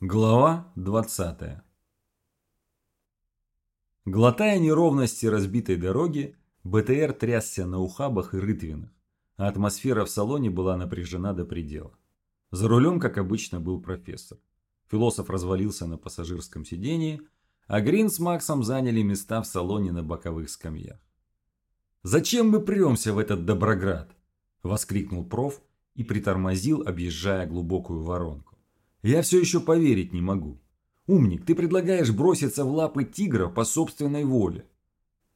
Глава 20 Глотая неровности разбитой дороги, БТР трясся на ухабах и рытвинах, а атмосфера в салоне была напряжена до предела. За рулем, как обычно, был профессор. Философ развалился на пассажирском сидении, а Грин с Максом заняли места в салоне на боковых скамьях. «Зачем мы премся в этот Доброград?» – воскликнул проф и притормозил, объезжая глубокую воронку. Я все еще поверить не могу. Умник, ты предлагаешь броситься в лапы тигра по собственной воле.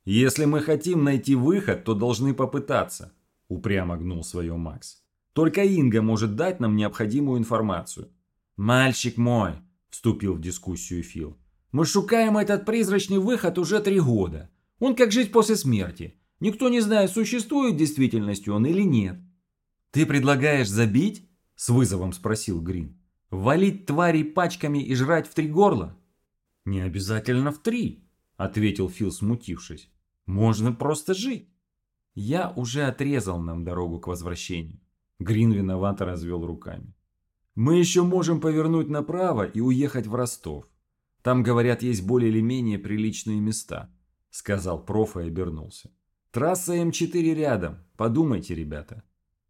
Если мы хотим найти выход, то должны попытаться, упрямо гнул свое Макс. Только Инга может дать нам необходимую информацию. Мальчик мой, вступил в дискуссию Фил. Мы шукаем этот призрачный выход уже три года. Он как жить после смерти. Никто не знает, существует в действительности он или нет. Ты предлагаешь забить? С вызовом спросил Грин. Валить тварей пачками и жрать в три горла? Не обязательно в три, ответил Фил, смутившись. Можно просто жить. Я уже отрезал нам дорогу к возвращению. Грин виновато развел руками. Мы еще можем повернуть направо и уехать в Ростов. Там, говорят, есть более или менее приличные места, сказал проф и обернулся. Трасса М4 рядом, подумайте, ребята.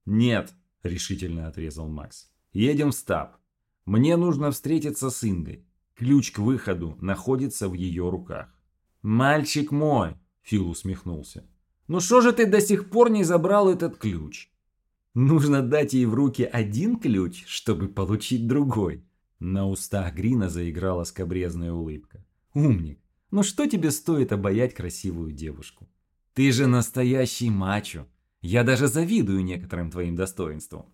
Нет, решительно отрезал Макс. Едем в стаб. Мне нужно встретиться с Ингой. Ключ к выходу находится в ее руках. «Мальчик мой!» – Фил усмехнулся. «Ну что же ты до сих пор не забрал этот ключ?» «Нужно дать ей в руки один ключ, чтобы получить другой». На устах Грина заиграла скобрезная улыбка. «Умник, ну что тебе стоит обаять красивую девушку? Ты же настоящий мачо. Я даже завидую некоторым твоим достоинствам.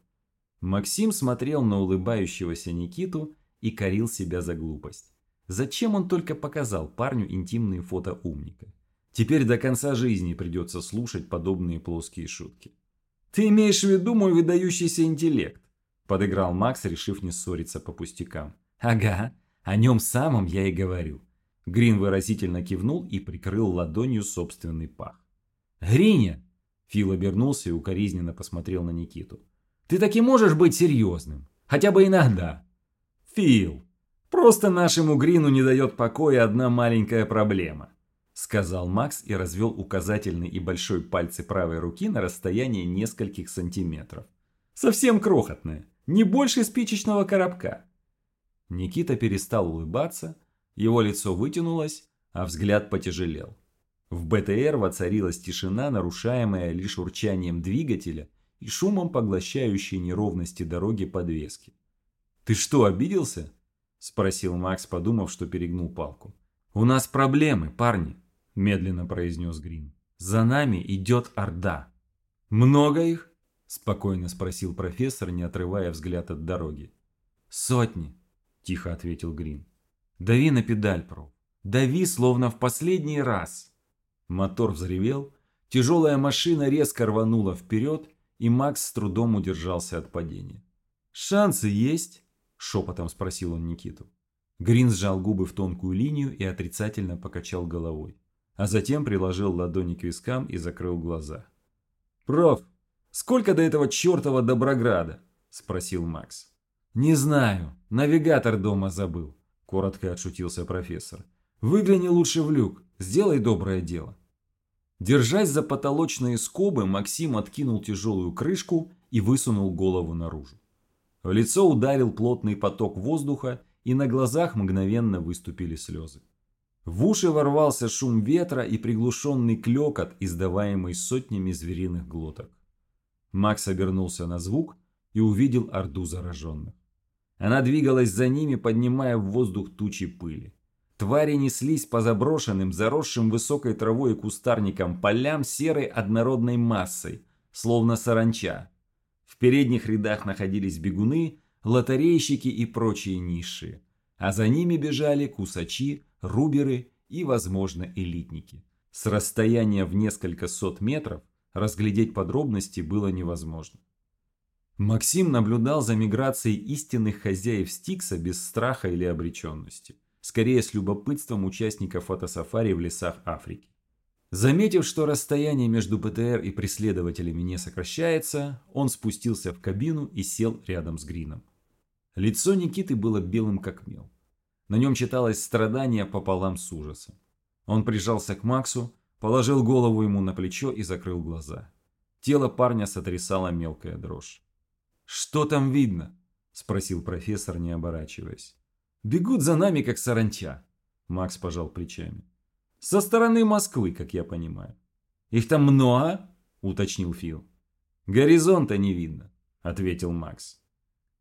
Максим смотрел на улыбающегося Никиту и корил себя за глупость. Зачем он только показал парню интимные фото умника? Теперь до конца жизни придется слушать подобные плоские шутки. «Ты имеешь в виду мой выдающийся интеллект?» – подыграл Макс, решив не ссориться по пустякам. «Ага, о нем самом я и говорю». Грин выразительно кивнул и прикрыл ладонью собственный пах. «Гриня!» – Фил обернулся и укоризненно посмотрел на Никиту. Ты таки можешь быть серьезным? Хотя бы иногда. Фил, просто нашему Грину не дает покоя одна маленькая проблема. Сказал Макс и развел указательный и большой пальцы правой руки на расстоянии нескольких сантиметров. Совсем крохотная, не больше спичечного коробка. Никита перестал улыбаться, его лицо вытянулось, а взгляд потяжелел. В БТР воцарилась тишина, нарушаемая лишь урчанием двигателя и шумом поглощающей неровности дороги подвески. «Ты что, обиделся?» – спросил Макс, подумав, что перегнул палку. «У нас проблемы, парни», – медленно произнес Грин. «За нами идет Орда». «Много их?» – спокойно спросил профессор, не отрывая взгляд от дороги. «Сотни», – тихо ответил Грин. «Дави на педаль, Про. Дави, словно в последний раз». Мотор взревел, тяжелая машина резко рванула вперед, и Макс с трудом удержался от падения. «Шансы есть?» – шепотом спросил он Никиту. Грин сжал губы в тонкую линию и отрицательно покачал головой, а затем приложил ладони к вискам и закрыл глаза. «Проф, сколько до этого чертова Доброграда?» – спросил Макс. «Не знаю, навигатор дома забыл», – коротко отшутился профессор. «Выгляни лучше в люк, сделай доброе дело». Держась за потолочные скобы, Максим откинул тяжелую крышку и высунул голову наружу. В лицо ударил плотный поток воздуха, и на глазах мгновенно выступили слезы. В уши ворвался шум ветра и приглушенный клекот, издаваемый сотнями звериных глоток. Макс обернулся на звук и увидел орду зараженных. Она двигалась за ними, поднимая в воздух тучи пыли. Твари неслись по заброшенным, заросшим высокой травой и кустарникам полям серой однородной массой, словно саранча. В передних рядах находились бегуны, лотерейщики и прочие низшие, а за ними бежали кусачи, руберы и, возможно, элитники. С расстояния в несколько сот метров разглядеть подробности было невозможно. Максим наблюдал за миграцией истинных хозяев Стикса без страха или обреченности скорее с любопытством участников фотосафари в лесах Африки. Заметив, что расстояние между ПТР и преследователями не сокращается, он спустился в кабину и сел рядом с Грином. Лицо Никиты было белым как мел. На нем читалось страдание пополам с ужасом. Он прижался к Максу, положил голову ему на плечо и закрыл глаза. Тело парня сотрясала мелкая дрожь. «Что там видно?» – спросил профессор, не оборачиваясь. «Бегут за нами, как саранча», – Макс пожал плечами. «Со стороны Москвы, как я понимаю». «Их там много?» – уточнил Фил. «Горизонта не видно», – ответил Макс.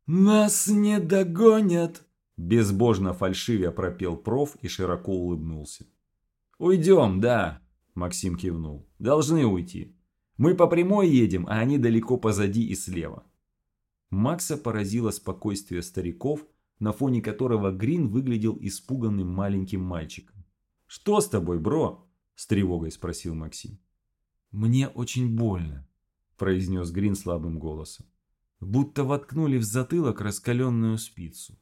«Нас не догонят!» Безбожно фальшивя пропел проф и широко улыбнулся. «Уйдем, да!» – Максим кивнул. «Должны уйти. Мы по прямой едем, а они далеко позади и слева». Макса поразило спокойствие стариков, на фоне которого Грин выглядел испуганным маленьким мальчиком. «Что с тобой, бро?» – с тревогой спросил Максим. «Мне очень больно», – произнес Грин слабым голосом. «Будто воткнули в затылок раскаленную спицу.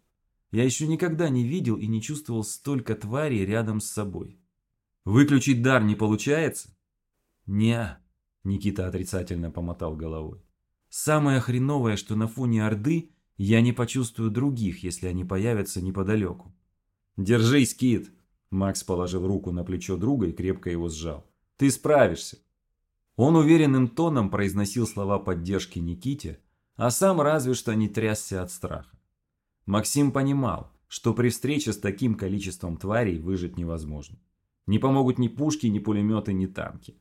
Я еще никогда не видел и не чувствовал столько тварей рядом с собой». «Выключить дар не получается?» «Не», – Никита отрицательно помотал головой. Самое хреновое, что на фоне Орды я не почувствую других, если они появятся неподалеку. «Держись, Кит!» Макс положил руку на плечо друга и крепко его сжал. «Ты справишься!» Он уверенным тоном произносил слова поддержки Никите, а сам разве что не трясся от страха. Максим понимал, что при встрече с таким количеством тварей выжить невозможно. Не помогут ни пушки, ни пулеметы, ни танки.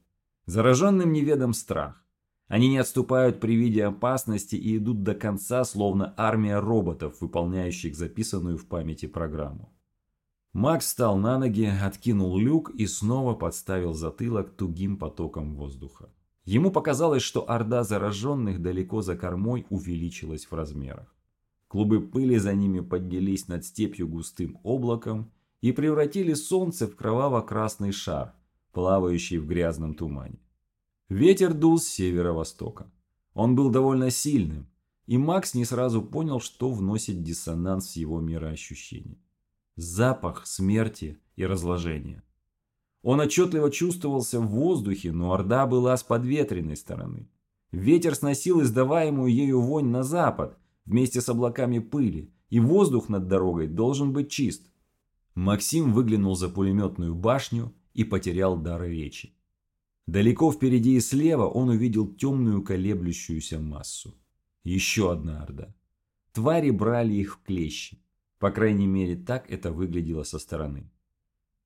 Зараженным неведом страх. Они не отступают при виде опасности и идут до конца, словно армия роботов, выполняющих записанную в памяти программу. Макс встал на ноги, откинул люк и снова подставил затылок тугим потоком воздуха. Ему показалось, что орда зараженных далеко за кормой увеличилась в размерах. Клубы пыли за ними поднялись над степью густым облаком и превратили солнце в кроваво-красный шар, плавающий в грязном тумане. Ветер дул с северо-востока. Он был довольно сильным, и Макс не сразу понял, что вносит диссонанс в его мироощущение. Запах смерти и разложения. Он отчетливо чувствовался в воздухе, но Орда была с подветренной стороны. Ветер сносил издаваемую ею вонь на запад, вместе с облаками пыли, и воздух над дорогой должен быть чист. Максим выглянул за пулеметную башню и потерял дар речи. Далеко впереди и слева он увидел темную колеблющуюся массу. Еще одна орда. Твари брали их в клещи. По крайней мере, так это выглядело со стороны.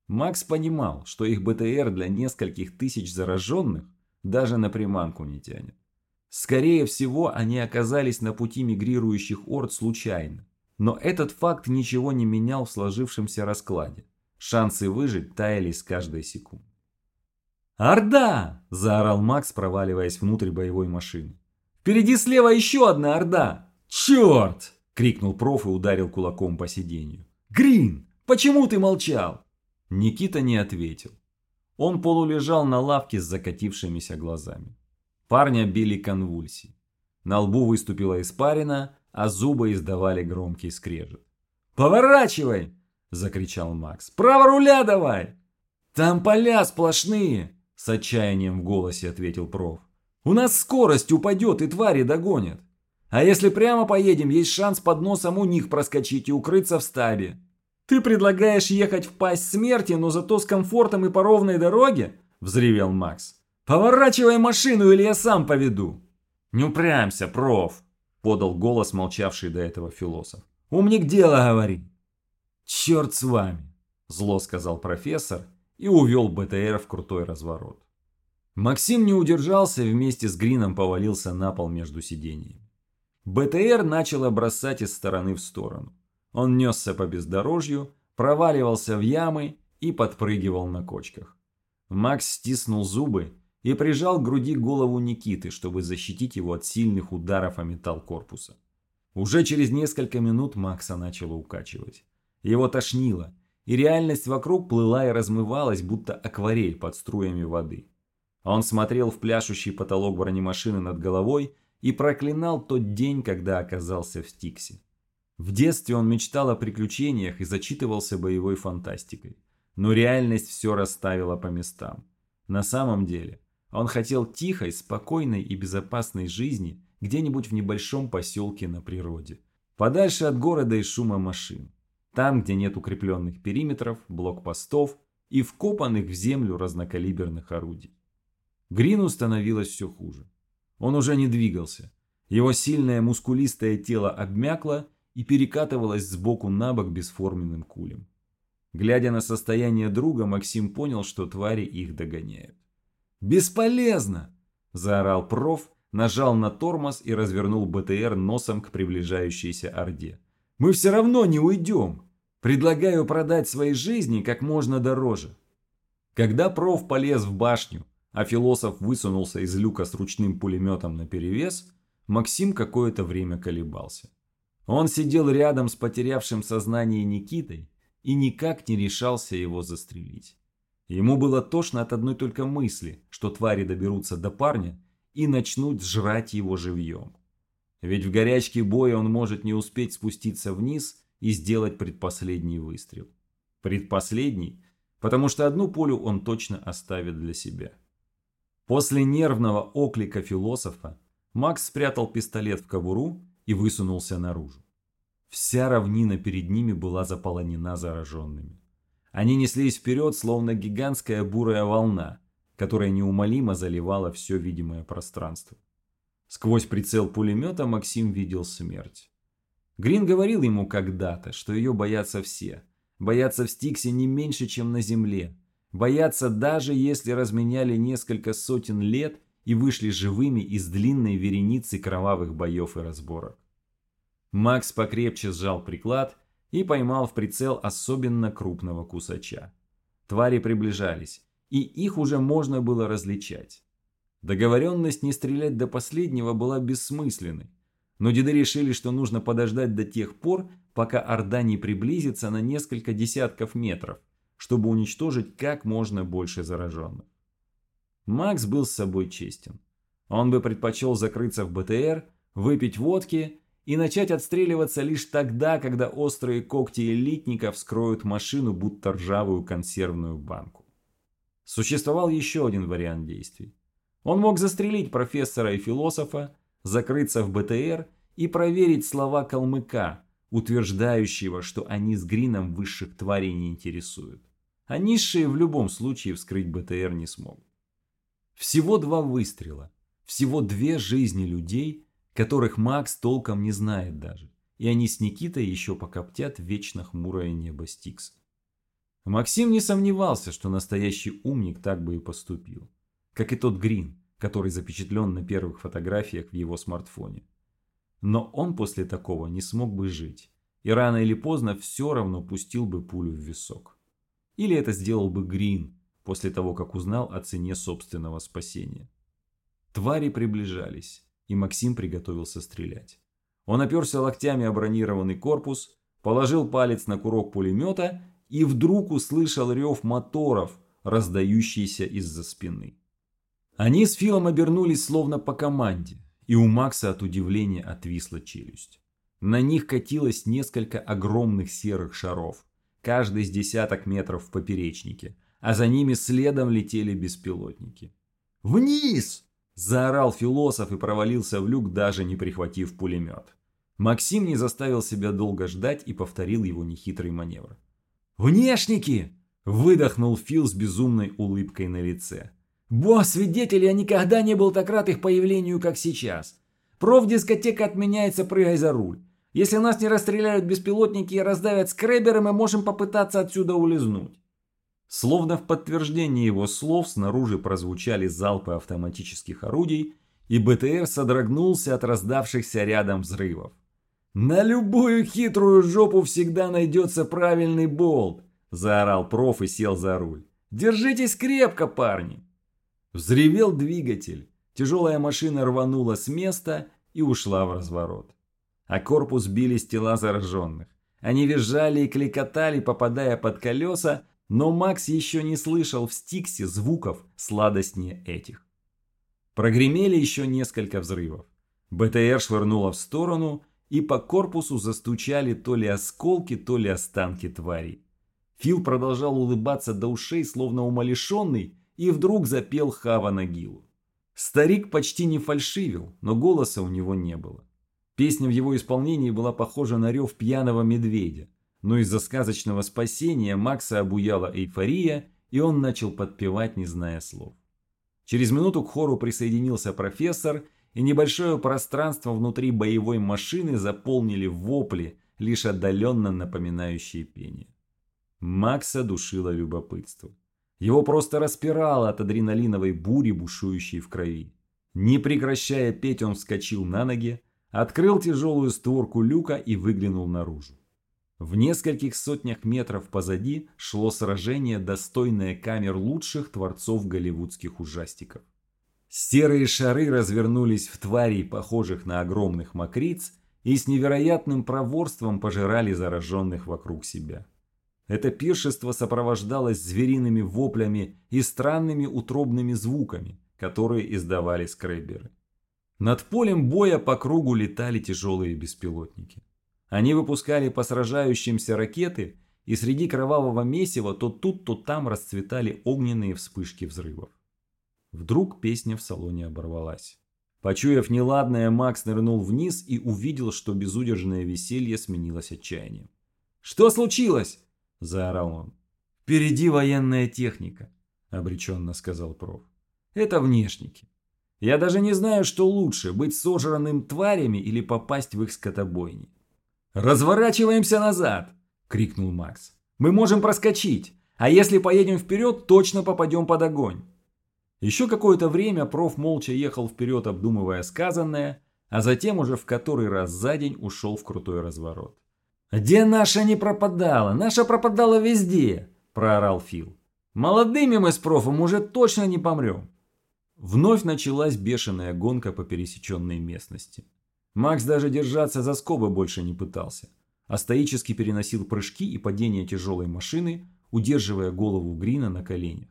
Макс понимал, что их БТР для нескольких тысяч зараженных даже на приманку не тянет. Скорее всего, они оказались на пути мигрирующих орд случайно. Но этот факт ничего не менял в сложившемся раскладе. Шансы выжить таяли с каждой секундой. «Орда!» – заорал Макс, проваливаясь внутрь боевой машины. «Впереди слева еще одна Орда!» «Черт!» – крикнул проф и ударил кулаком по сиденью. «Грин, почему ты молчал?» Никита не ответил. Он полулежал на лавке с закатившимися глазами. Парня били конвульсии. На лбу выступила испарина, а зубы издавали громкий скрежет. «Поворачивай!» – закричал Макс. «Право руля давай!» «Там поля сплошные!» С отчаянием в голосе ответил проф. У нас скорость упадет и твари догонят. А если прямо поедем, есть шанс под носом у них проскочить и укрыться в стабе. Ты предлагаешь ехать в пасть смерти, но зато с комфортом и по ровной дороге? Взревел Макс. Поворачивай машину или я сам поведу. Не упрямься, проф, подал голос молчавший до этого философ. Умник дело говори. Черт с вами, зло сказал профессор и увел БТР в крутой разворот. Максим не удержался и вместе с Грином повалился на пол между сиденьями. БТР начал бросать из стороны в сторону. Он несся по бездорожью, проваливался в ямы и подпрыгивал на кочках. Макс стиснул зубы и прижал к груди голову Никиты, чтобы защитить его от сильных ударов о металл корпуса. Уже через несколько минут Макса начало укачивать. Его тошнило, и реальность вокруг плыла и размывалась, будто акварель под струями воды. Он смотрел в пляшущий потолок бронемашины над головой и проклинал тот день, когда оказался в Стиксе. В детстве он мечтал о приключениях и зачитывался боевой фантастикой. Но реальность все расставила по местам. На самом деле, он хотел тихой, спокойной и безопасной жизни где-нибудь в небольшом поселке на природе. Подальше от города и шума машин. Там, где нет укрепленных периметров, блокпостов и вкопанных в землю разнокалиберных орудий. Грину становилось все хуже. Он уже не двигался. Его сильное мускулистое тело обмякло и перекатывалось сбоку на бок бесформенным кулем. Глядя на состояние друга, Максим понял, что твари их догоняют. «Бесполезно!» – заорал проф, нажал на тормоз и развернул БТР носом к приближающейся Орде. «Мы все равно не уйдем! Предлагаю продать свои жизни как можно дороже!» Когда проф полез в башню, а философ высунулся из люка с ручным пулеметом наперевес, Максим какое-то время колебался. Он сидел рядом с потерявшим сознание Никитой и никак не решался его застрелить. Ему было тошно от одной только мысли, что твари доберутся до парня и начнут жрать его живьем. Ведь в горячке боя он может не успеть спуститься вниз и сделать предпоследний выстрел. Предпоследний, потому что одну пулю он точно оставит для себя. После нервного оклика философа Макс спрятал пистолет в кобуру и высунулся наружу. Вся равнина перед ними была заполонена зараженными. Они неслись вперед, словно гигантская бурая волна, которая неумолимо заливала все видимое пространство. Сквозь прицел пулемета Максим видел смерть. Грин говорил ему когда-то, что ее боятся все. Боятся в Стиксе не меньше, чем на Земле. Боятся даже если разменяли несколько сотен лет и вышли живыми из длинной вереницы кровавых боев и разборок. Макс покрепче сжал приклад и поймал в прицел особенно крупного кусача. Твари приближались, и их уже можно было различать. Договоренность не стрелять до последнего была бессмысленной, но деды решили, что нужно подождать до тех пор, пока Орда не приблизится на несколько десятков метров, чтобы уничтожить как можно больше зараженных. Макс был с собой честен. Он бы предпочел закрыться в БТР, выпить водки и начать отстреливаться лишь тогда, когда острые когти элитников скроют машину, будто ржавую консервную банку. Существовал еще один вариант действий. Он мог застрелить профессора и философа, закрыться в БТР и проверить слова калмыка, утверждающего, что они с Грином высших тварей не интересуют. А низшие в любом случае вскрыть БТР не смогут. Всего два выстрела, всего две жизни людей, которых Макс толком не знает даже, и они с Никитой еще покоптят вечно хмурое небо Стикса. Максим не сомневался, что настоящий умник так бы и поступил. Как и тот Грин, который запечатлен на первых фотографиях в его смартфоне. Но он после такого не смог бы жить. И рано или поздно все равно пустил бы пулю в висок. Или это сделал бы Грин, после того, как узнал о цене собственного спасения. Твари приближались, и Максим приготовился стрелять. Он оперся локтями о бронированный корпус, положил палец на курок пулемета и вдруг услышал рев моторов, раздающийся из-за спины. Они с Филом обернулись словно по команде, и у Макса от удивления отвисла челюсть. На них катилось несколько огромных серых шаров, каждый с десяток метров в поперечнике, а за ними следом летели беспилотники. «Вниз!» – заорал философ и провалился в люк, даже не прихватив пулемет. Максим не заставил себя долго ждать и повторил его нехитрый маневр. «Внешники!» – выдохнул Фил с безумной улыбкой на лице. «Босс, свидетель, я никогда не был так рад их появлению, как сейчас. Профдискотека отменяется, прыгай за руль. Если нас не расстреляют беспилотники и раздавят скреберы, мы можем попытаться отсюда улизнуть». Словно в подтверждение его слов снаружи прозвучали залпы автоматических орудий, и БТР содрогнулся от раздавшихся рядом взрывов. «На любую хитрую жопу всегда найдется правильный болт!» – заорал проф и сел за руль. «Держитесь крепко, парни!» Взревел двигатель. Тяжелая машина рванула с места и ушла в разворот. А корпус бились тела зараженных. Они визжали и кликотали, попадая под колеса, но Макс еще не слышал в Стиксе звуков сладостнее этих. Прогремели еще несколько взрывов. БТР швырнула в сторону – и по корпусу застучали то ли осколки, то ли останки тварей. Фил продолжал улыбаться до ушей, словно умалишенный, и вдруг запел Хава Нагилу. Старик почти не фальшивил, но голоса у него не было. Песня в его исполнении была похожа на рев пьяного медведя, но из-за сказочного спасения Макса обуяла эйфория, и он начал подпевать, не зная слов. Через минуту к хору присоединился профессор, и небольшое пространство внутри боевой машины заполнили вопли, лишь отдаленно напоминающие пение. Макса душило любопытство. Его просто распирало от адреналиновой бури, бушующей в крови. Не прекращая петь, он вскочил на ноги, открыл тяжелую створку люка и выглянул наружу. В нескольких сотнях метров позади шло сражение, достойное камер лучших творцов голливудских ужастиков. Серые шары развернулись в тварей, похожих на огромных мокриц, и с невероятным проворством пожирали зараженных вокруг себя. Это пиршество сопровождалось звериными воплями и странными утробными звуками, которые издавали скребберы. Над полем боя по кругу летали тяжелые беспилотники. Они выпускали по сражающимся ракеты, и среди кровавого месива то тут, то там расцветали огненные вспышки взрывов. Вдруг песня в салоне оборвалась. Почуяв неладное, Макс нырнул вниз и увидел, что безудержное веселье сменилось отчаянием. «Что случилось?» – заорал он. «Впереди военная техника», – обреченно сказал проф. «Это внешники. Я даже не знаю, что лучше, быть сожранным тварями или попасть в их скотобойни». «Разворачиваемся назад!» – крикнул Макс. «Мы можем проскочить, а если поедем вперед, точно попадем под огонь». Еще какое-то время проф молча ехал вперед, обдумывая сказанное, а затем уже в который раз за день ушел в крутой разворот. «Где наша не пропадала? Наша пропадала везде!» – проорал Фил. «Молодыми мы с профом уже точно не помрем!» Вновь началась бешеная гонка по пересеченной местности. Макс даже держаться за скобы больше не пытался, а стоически переносил прыжки и падения тяжелой машины, удерживая голову Грина на коленях.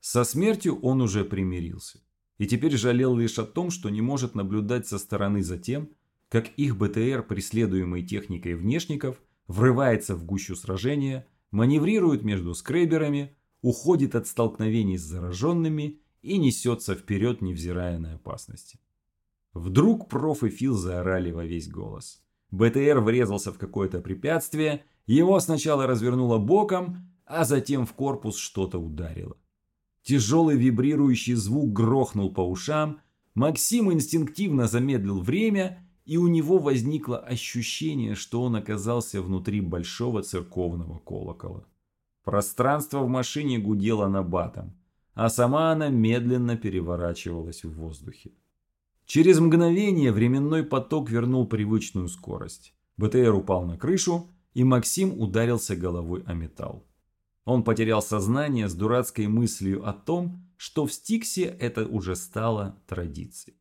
Со смертью он уже примирился. И теперь жалел лишь о том, что не может наблюдать со стороны за тем, как их БТР, преследуемый техникой внешников, врывается в гущу сражения, маневрирует между скреберами, уходит от столкновений с зараженными и несется вперед, невзирая на опасности. Вдруг проф и Фил заорали во весь голос. БТР врезался в какое-то препятствие, его сначала развернуло боком, а затем в корпус что-то ударило. Тяжелый вибрирующий звук грохнул по ушам, Максим инстинктивно замедлил время и у него возникло ощущение, что он оказался внутри большого церковного колокола. Пространство в машине гудело на батом, а сама она медленно переворачивалась в воздухе. Через мгновение временной поток вернул привычную скорость. БТР упал на крышу, и Максим ударился головой о металл. Он потерял сознание с дурацкой мыслью о том, что в Стиксе это уже стало традицией.